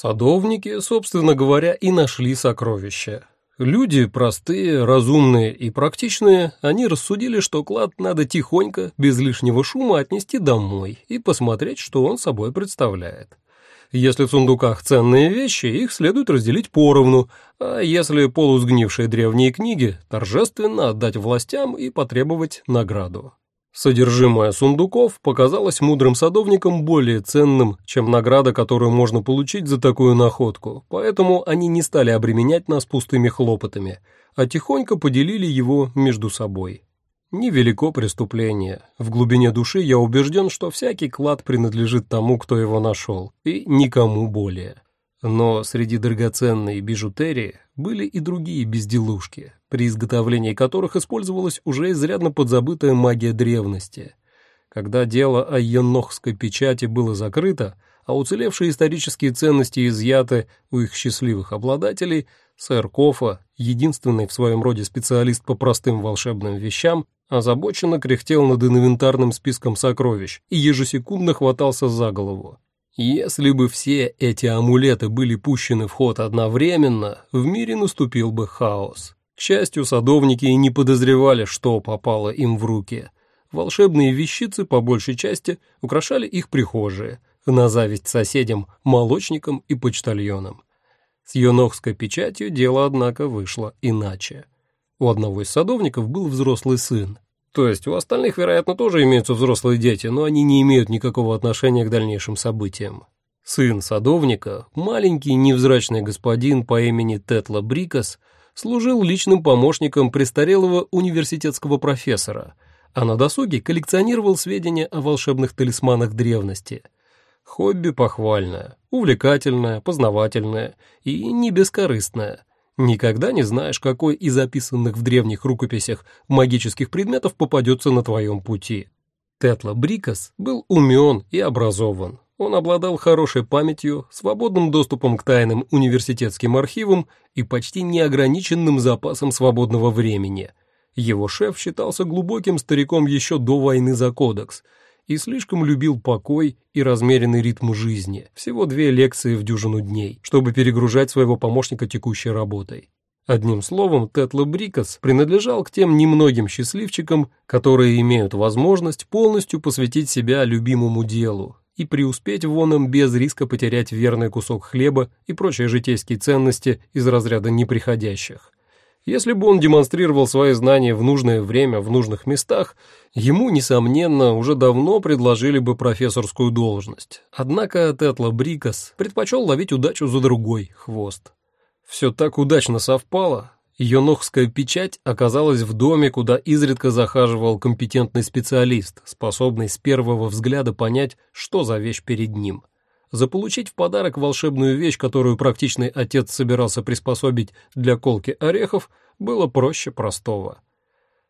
Садовники, собственно говоря, и нашли сокровища. Люди простые, разумные и практичные, они рассудили, что клад надо тихонько, без лишнего шума отнести домой и посмотреть, что он собой представляет. Если в сундуках ценные вещи, их следует разделить поровну, а если полусгнившие древние книги, торжественно отдать властям и потребовать награду. Содержимое сундуков показалось мудрым садовникам более ценным, чем награда, которую можно получить за такую находку, поэтому они не стали обременять нас пустыми хлопотами, а тихонько поделили его между собой. Невелико преступление. В глубине души я убежден, что всякий клад принадлежит тому, кто его нашел, и никому более. Но среди драгоценной бижутерии были и другие безделушки, при изготовлении которых использовалась уже изрядно подзабытая магия древности. Когда дело о енохской печати было закрыто, а уцелевшие исторические ценности изъяты у их счастливых обладателей, сэр Кофа, единственный в своем роде специалист по простым волшебным вещам, озабоченно кряхтел над инвентарным списком сокровищ и ежесекундно хватался за голову. Если бы все эти амулеты были пущены в ход одновременно, в мире наступил бы хаос. К счастью, садовники и не подозревали, что попало им в руки. Волшебные вещицы, по большей части, украшали их прихожие, на зависть соседям, молочникам и почтальонам. С юнохской печатью дело, однако, вышло иначе. У одного из садовников был взрослый сын, то есть у остальных, вероятно, тоже имеются взрослые дети, но они не имеют никакого отношения к дальнейшим событиям. Сын садовника, маленький невзрачный господин по имени Тетла Брикас, служил личным помощником престарелого университетского профессора, а на досуге коллекционировал сведения о волшебных талисманах древности. Хобби похвальное, увлекательное, познавательное и не бескорыстное – Никогда не знаешь, какой из записанных в древних рукописях магических предметов попадется на твоем пути. Тетла Брикас был умен и образован. Он обладал хорошей памятью, свободным доступом к тайным университетским архивам и почти неограниченным запасом свободного времени. Его шеф считался глубоким стариком еще до войны за кодекс – и слишком любил покой и размеренный ритм жизни, всего две лекции в дюжину дней, чтобы перегружать своего помощника текущей работой. Одним словом, Тетла Брикас принадлежал к тем немногим счастливчикам, которые имеют возможность полностью посвятить себя любимому делу и преуспеть в оном без риска потерять верный кусок хлеба и прочие житейские ценности из разряда неприходящих. Если бы он демонстрировал свои знания в нужное время в нужных местах, ему, несомненно, уже давно предложили бы профессорскую должность. Однако Тетла Брикас предпочел ловить удачу за другой хвост. Все так удачно совпало. Ее нохская печать оказалась в доме, куда изредка захаживал компетентный специалист, способный с первого взгляда понять, что за вещь перед ним заполучить в подарок волшебную вещь, которую практичный отец собирался приспособить для колки орехов, было проще простого.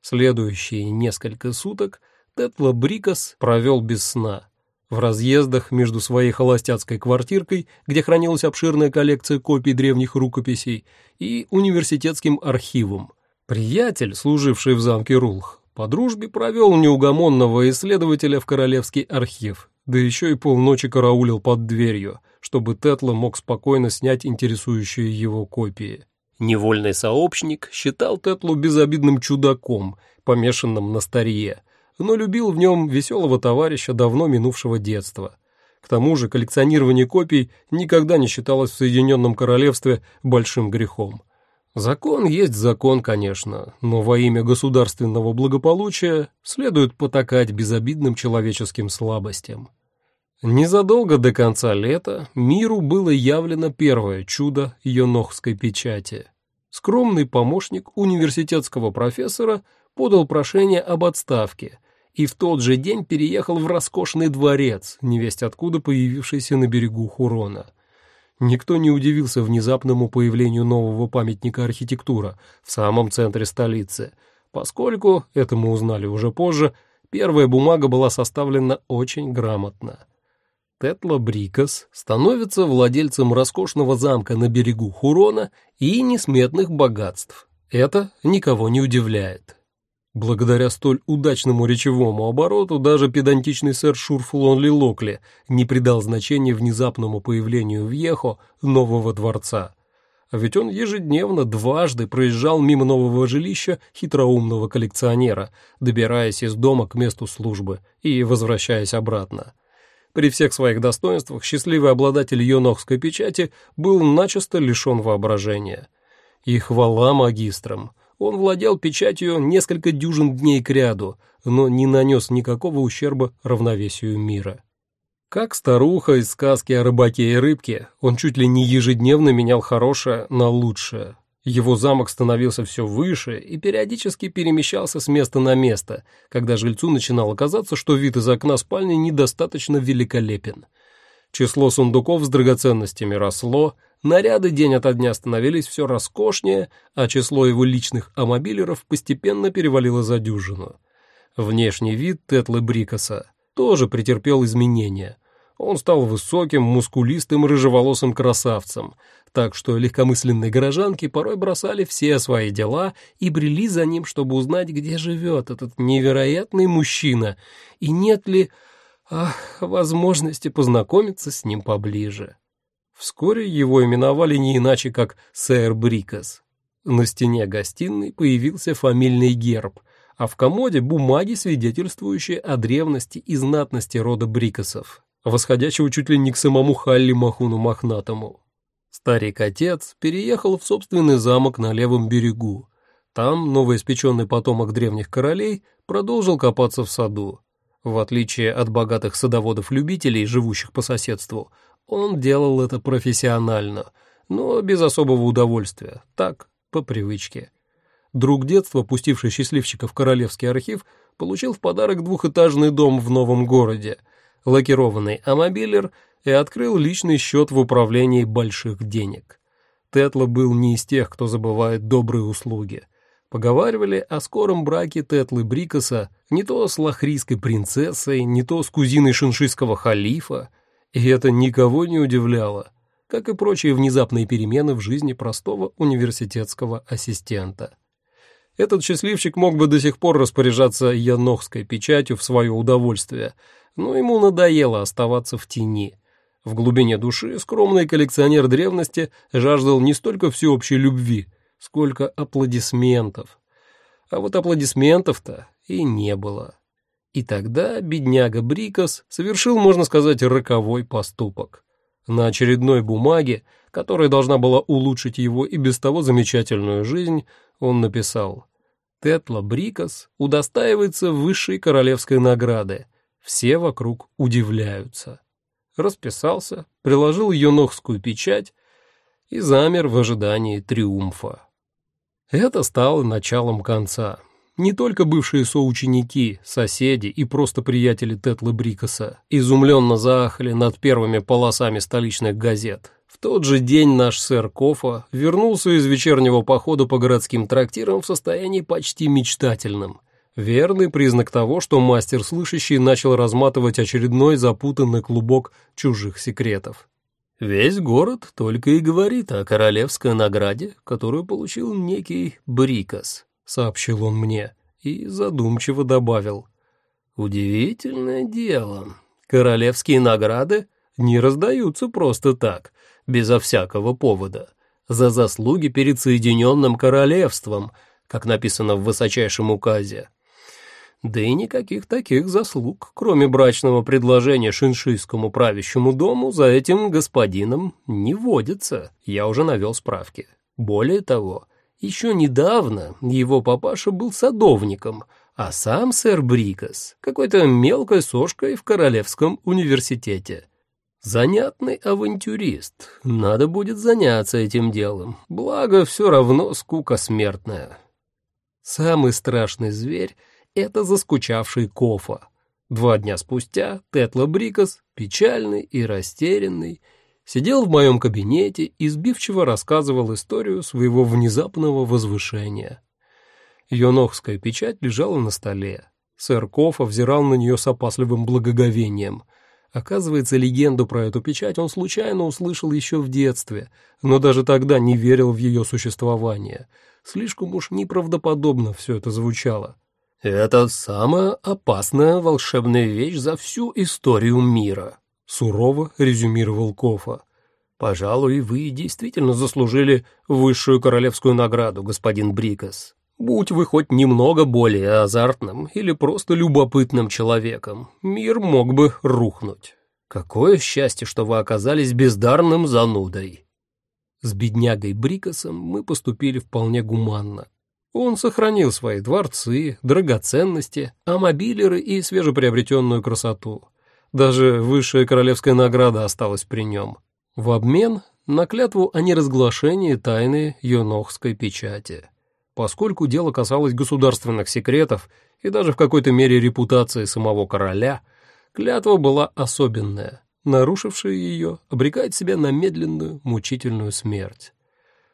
Следующие несколько суток Тетла Брикас провел без сна. В разъездах между своей холостяцкой квартиркой, где хранилась обширная коллекция копий древних рукописей, и университетским архивом. Приятель, служивший в замке Рулх, по дружбе провел неугомонного исследователя в Королевский архив, да еще и полночи караулил под дверью, чтобы Тетла мог спокойно снять интересующие его копии. Невольный сообщник считал Тетлу безобидным чудаком, помешанным на старье, но любил в нем веселого товарища давно минувшего детства. К тому же коллекционирование копий никогда не считалось в Соединенном Королевстве большим грехом. Закон есть закон, конечно, но во имя государственного благополучия следует потакать безобидным человеческим слабостям. Незадолго до конца лета миру было явлено первое чудо Йонохской печати. Скромный помощник университетского профессора подал прошение об отставке и в тот же день переехал в роскошный дворец, невесть откуда появившийся на берегу Хурона. Никто не удивился внезапному появлению нового памятника архитектура в самом центре столицы, поскольку, это мы узнали уже позже, первая бумага была составлена очень грамотно. Тетла Брикас становится владельцем роскошного замка на берегу Хурона и несметных богатств. Это никого не удивляет. Благодаря столь удачному речевому обороту даже педантичный сэр Шурфлонли Локли не придал значения внезапному появлению в Ехо нового дворца. А ведь он ежедневно дважды проезжал мимо нового жилища хитроумного коллекционера, добираясь из дома к месту службы и возвращаясь обратно. При всех своих достоинствах счастливый обладатель йонохской печати был начисто лишен воображения. И хвала магистрам. Он владел печатью несколько дюжин дней кряду, но не нанес никакого ущерба равновесию мира. Как старуха из сказки о рыбаке и рыбке, он чуть ли не ежедневно менял хорошее на лучшее. Его замок становился все выше и периодически перемещался с места на место, когда жильцу начинало казаться, что вид из окна спальни недостаточно великолепен. Число сундуков с драгоценностями росло, наряды день ото дня становились все роскошнее, а число его личных амобилеров постепенно перевалило за дюжину. Внешний вид Тетлы Брикоса тоже претерпел изменения. Он стал высоким, мускулистым, рыжеволосым красавцем, так что легкомысленные горожанки порой бросали все свои дела и брели за ним, чтобы узнать, где живет этот невероятный мужчина и нет ли ах, возможности познакомиться с ним поближе. Вскоре его именовали не иначе, как сэр Брикас. На стене гостиной появился фамильный герб, а в комоде бумаги, свидетельствующие о древности и знатности рода Брикасов восходящего чуть ли не к самому Халли Махуну Мохнатому. Старик-отец переехал в собственный замок на левом берегу. Там новоиспеченный потомок древних королей продолжил копаться в саду. В отличие от богатых садоводов-любителей, живущих по соседству, он делал это профессионально, но без особого удовольствия, так, по привычке. Друг детства, пустивший счастливчика в Королевский архив, получил в подарок двухэтажный дом в новом городе — лакированный амобилер и открыл личный счет в управлении больших денег. Тетла был не из тех, кто забывает добрые услуги. Поговаривали о скором браке Тетлы Брикоса не то с лохрийской принцессой, не то с кузиной шиншистского халифа, и это никого не удивляло, как и прочие внезапные перемены в жизни простого университетского ассистента. Этот счастливчик мог бы до сих пор распоряжаться янохской печатью в свое удовольствие — но ему надоело оставаться в тени. В глубине души скромный коллекционер древности жаждал не столько всеобщей любви, сколько аплодисментов. А вот аплодисментов-то и не было. И тогда бедняга Брикос совершил, можно сказать, роковой поступок. На очередной бумаге, которая должна была улучшить его и без того замечательную жизнь, он написал «Тетла Брикос удостаивается высшей королевской награды — все вокруг удивляются. Расписался, приложил енохскую печать и замер в ожидании триумфа. Это стало началом конца. Не только бывшие соученики, соседи и просто приятели Тетлы Брикоса изумленно заахали над первыми полосами столичных газет. В тот же день наш сэр Кофа вернулся из вечернего похода по городским трактирам в состоянии почти мечтательном – Верный признак того, что мастер слышащий начал разматывать очередной запутанный клубок чужих секретов. Весь город только и говорит о королевской награде, которую получил некий Брикас, сообщил он мне и задумчиво добавил. Удивительное дело. Королевские награды не раздаются просто так, безо всякого повода, за заслуги перед Соединенным Королевством, как написано в высочайшем указе. Да и никаких таких заслуг, кроме брачного предложения шиншийскому правящему дому, за этим господином не водится. Я уже навел справки. Более того, еще недавно его папаша был садовником, а сам сэр Брикас какой-то мелкой сошкой в Королевском университете. Занятный авантюрист. Надо будет заняться этим делом. Благо, все равно скука смертная. Самый страшный зверь — это заскучавший Кофа. Два дня спустя Тетла Брикос, печальный и растерянный, сидел в моем кабинете и сбивчиво рассказывал историю своего внезапного возвышения. Йонохская печать лежала на столе. Сэр Кофа взирал на нее с опасливым благоговением. Оказывается, легенду про эту печать он случайно услышал еще в детстве, но даже тогда не верил в ее существование. Слишком уж неправдоподобно все это звучало. «Это самая опасная волшебная вещь за всю историю мира», — сурово резюмировал Кофа. «Пожалуй, вы действительно заслужили высшую королевскую награду, господин Брикас. Будь вы хоть немного более азартным или просто любопытным человеком, мир мог бы рухнуть. Какое счастье, что вы оказались бездарным занудой!» С беднягой Брикасом мы поступили вполне гуманно. Он сохранил свои дворцы, драгоценности, амобилеры и свежеприобретенную красоту. Даже высшая королевская награда осталась при нем. В обмен на клятву о неразглашении тайны Йонохской печати. Поскольку дело касалось государственных секретов и даже в какой-то мере репутации самого короля, клятва была особенная. Нарушивший ее обрекает себя на медленную, мучительную смерть.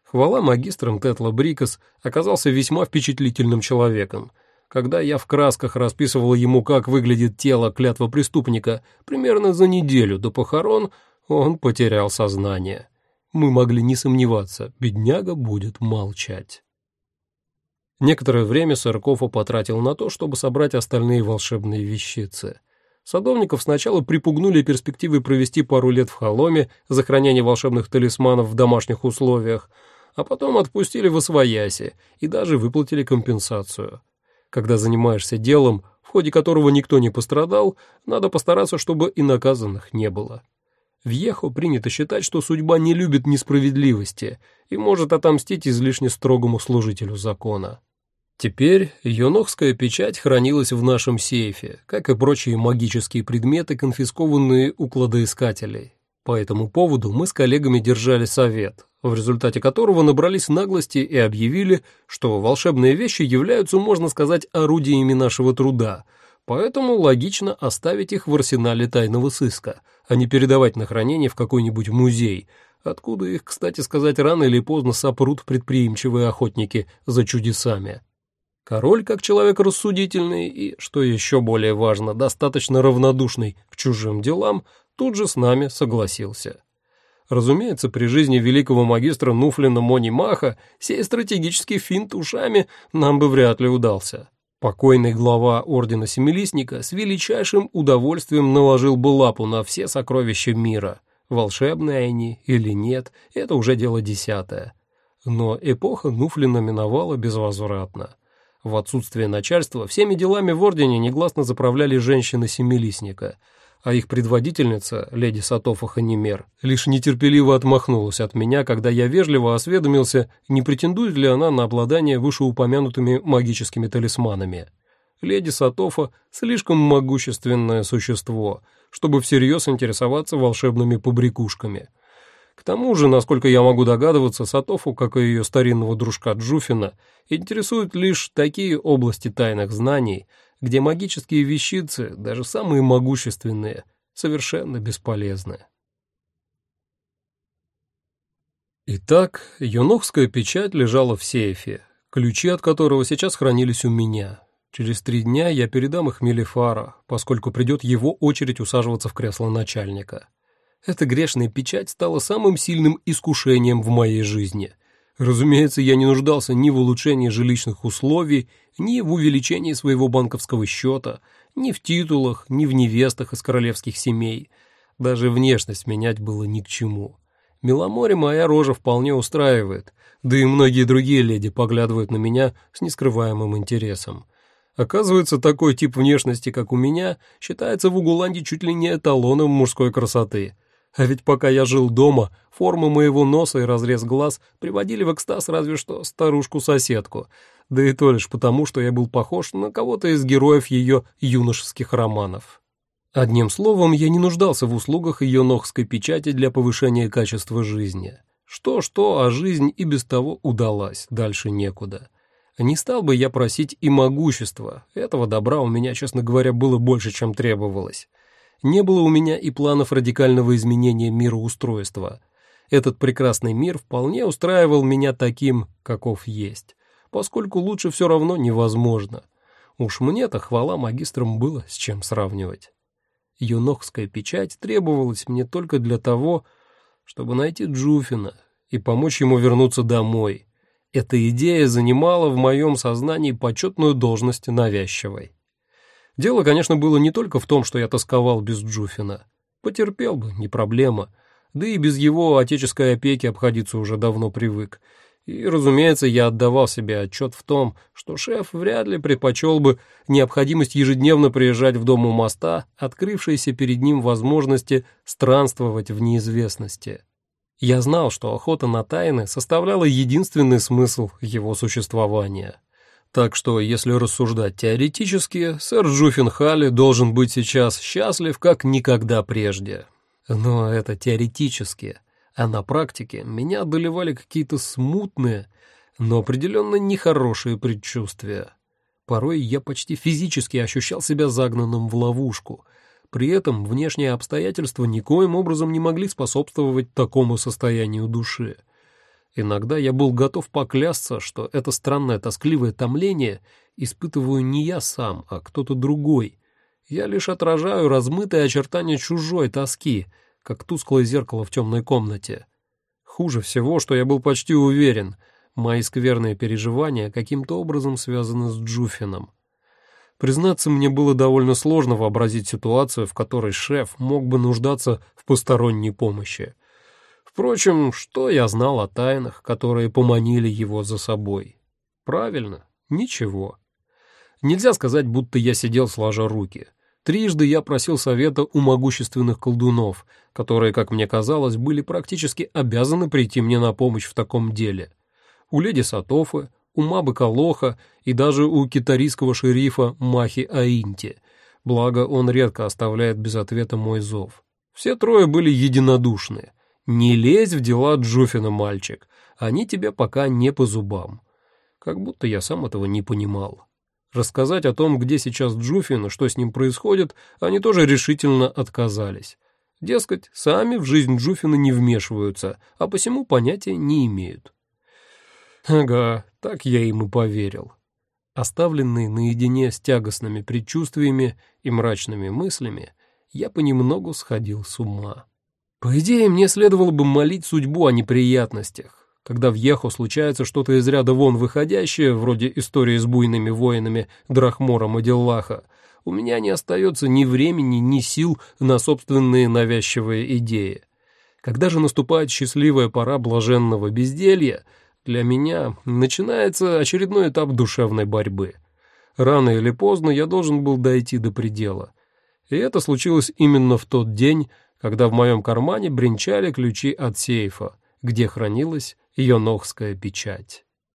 Хвала магистрам Тетла Брикас оказался весьма впечатлительным человеком. Когда я в красках расписывал ему, как выглядит тело клятва преступника, примерно за неделю до похорон, он потерял сознание. Мы могли не сомневаться, бедняга будет молчать. Некоторое время Сыркова потратил на то, чтобы собрать остальные волшебные вещицы. Садовников сначала припугнули перспективой провести пару лет в холоме за хранение волшебных талисманов в домашних условиях — а потом отпустили в освояси и даже выплатили компенсацию. Когда занимаешься делом, в ходе которого никто не пострадал, надо постараться, чтобы и наказанных не было. В Ехо принято считать, что судьба не любит несправедливости и может отомстить излишне строгому служителю закона. Теперь юнохская печать хранилась в нашем сейфе, как и прочие магические предметы, конфискованные у кладоискателей. По этому поводу мы с коллегами держали совет, в результате которого набрались наглости и объявили, что волшебные вещи являются, можно сказать, орудиями нашего труда, поэтому логично оставить их в арсенале тайного сыска, а не передавать на хранение в какой-нибудь музей, откуда их, кстати сказать, рано или поздно сопрут предприимчивые охотники за чудесами. Король, как человек рассудительный и, что еще более важно, достаточно равнодушный к чужим делам, тут же с нами согласился. Разумеется, при жизни великого магистра Нуфлина Мони Маха сей стратегический финт ушами нам бы вряд ли удался. Покойный глава Ордена Семилистника с величайшим удовольствием наложил бы лапу на все сокровища мира. Волшебные они или нет, это уже дело десятое. Но эпоха Нуфлина миновала безвозвратно. В отсутствие начальства всеми делами в Ордене негласно заправляли женщины Семилистника — а их предводительница, леди Сатофа Ханимер, лишь нетерпеливо отмахнулась от меня, когда я вежливо осведомился, не претендует ли она на обладание вышеупомянутыми магическими талисманами. Леди Сатофа — слишком могущественное существо, чтобы всерьез интересоваться волшебными побрякушками. К тому же, насколько я могу догадываться, Сатофу, как и ее старинного дружка Джуфина, интересуют лишь такие области тайных знаний — где магические вещицы, даже самые могущественные, совершенно бесполезны. Итак, юнохская печать лежала в сейфе, ключи от которого сейчас хранились у меня. Через три дня я передам их Мелифара, поскольку придет его очередь усаживаться в кресло начальника. Эта грешная печать стала самым сильным искушением в моей жизни — Разумеется, я не нуждался ни в улучшении жилищных условий, ни в увеличении своего банковского счета, ни в титулах, ни в невестах из королевских семей. Даже внешность менять было ни к чему. Меломоре моя рожа вполне устраивает, да и многие другие леди поглядывают на меня с нескрываемым интересом. Оказывается, такой тип внешности, как у меня, считается в Угуланде чуть ли не эталоном мужской красоты — а ведь пока я жил дома, форма моего носа и разрез глаз приводили в экстаз разве что старушку-соседку, да и то лишь потому, что я был похож на кого-то из героев ее юношеских романов. Одним словом, я не нуждался в услугах ее ногской печати для повышения качества жизни. Что-что, а жизнь и без того удалась, дальше некуда. Не стал бы я просить и могущества, этого добра у меня, честно говоря, было больше, чем требовалось не было у меня и планов радикального изменения мироустройства. Этот прекрасный мир вполне устраивал меня таким, каков есть, поскольку лучше все равно невозможно. Уж мне-то хвала магистрам было с чем сравнивать. Юнохская печать требовалась мне только для того, чтобы найти Джуфина и помочь ему вернуться домой. Эта идея занимала в моем сознании почетную должность навязчивой. Дело, конечно, было не только в том, что я тосковал без Джуфина. Потерпел бы, не проблема. Да и без его отеческой опеки обходиться уже давно привык. И, разумеется, я отдавал себе отчет в том, что шеф вряд ли предпочел бы необходимость ежедневно приезжать в дом у моста, открывшейся перед ним возможности странствовать в неизвестности. Я знал, что охота на тайны составляла единственный смысл его существования. Так что, если рассуждать теоретически, сэр Джуффин Халли должен быть сейчас счастлив, как никогда прежде. Но это теоретически, а на практике меня одолевали какие-то смутные, но определенно нехорошие предчувствия. Порой я почти физически ощущал себя загнанным в ловушку — при этом внешние обстоятельства никоим образом не могли способствовать такому состоянию души. Иногда я был готов поклясться, что это странное тоскливое томление испытываю не я сам, а кто-то другой. Я лишь отражаю размытые очертания чужой тоски, как тусклое зеркало в темной комнате. Хуже всего, что я был почти уверен, мои скверные переживания каким-то образом связаны с Джуфином. Признаться, мне было довольно сложно вообразить ситуацию, в которой шеф мог бы нуждаться в посторонней помощи. Впрочем, что я знал о тайнах, которые поманили его за собой? Правильно, ничего. Нельзя сказать, будто я сидел сложа руки. Трижды я просил совета у могущественных колдунов, которые, как мне казалось, были практически обязаны прийти мне на помощь в таком деле. У леди Сатофы, у Мабы Калоха и даже у китарийского шерифа Махи Аинти, благо он редко оставляет без ответа мой зов. Все трое были единодушны. «Не лезь в дела Джуфина, мальчик, они тебе пока не по зубам». Как будто я сам этого не понимал. Рассказать о том, где сейчас Джуфин и что с ним происходит, они тоже решительно отказались. Дескать, сами в жизнь Джуфина не вмешиваются, а посему понятия не имеют. Ага, так я ему поверил. Оставленный наедине с тягостными предчувствиями и мрачными мыслями, я понемногу сходил с ума. По идее, мне следовало бы молить судьбу о неприятностях. Когда в Ехо случается что-то из ряда вон выходящее, вроде истории с буйными воинами Драхмора Мадиллаха, у меня не остается ни времени, ни сил на собственные навязчивые идеи. Когда же наступает счастливая пора блаженного безделья — для меня начинается очередной этап душевной борьбы. Рано или поздно я должен был дойти до предела. И это случилось именно в тот день, когда в моем кармане бренчали ключи от сейфа, где хранилась йонохская печать.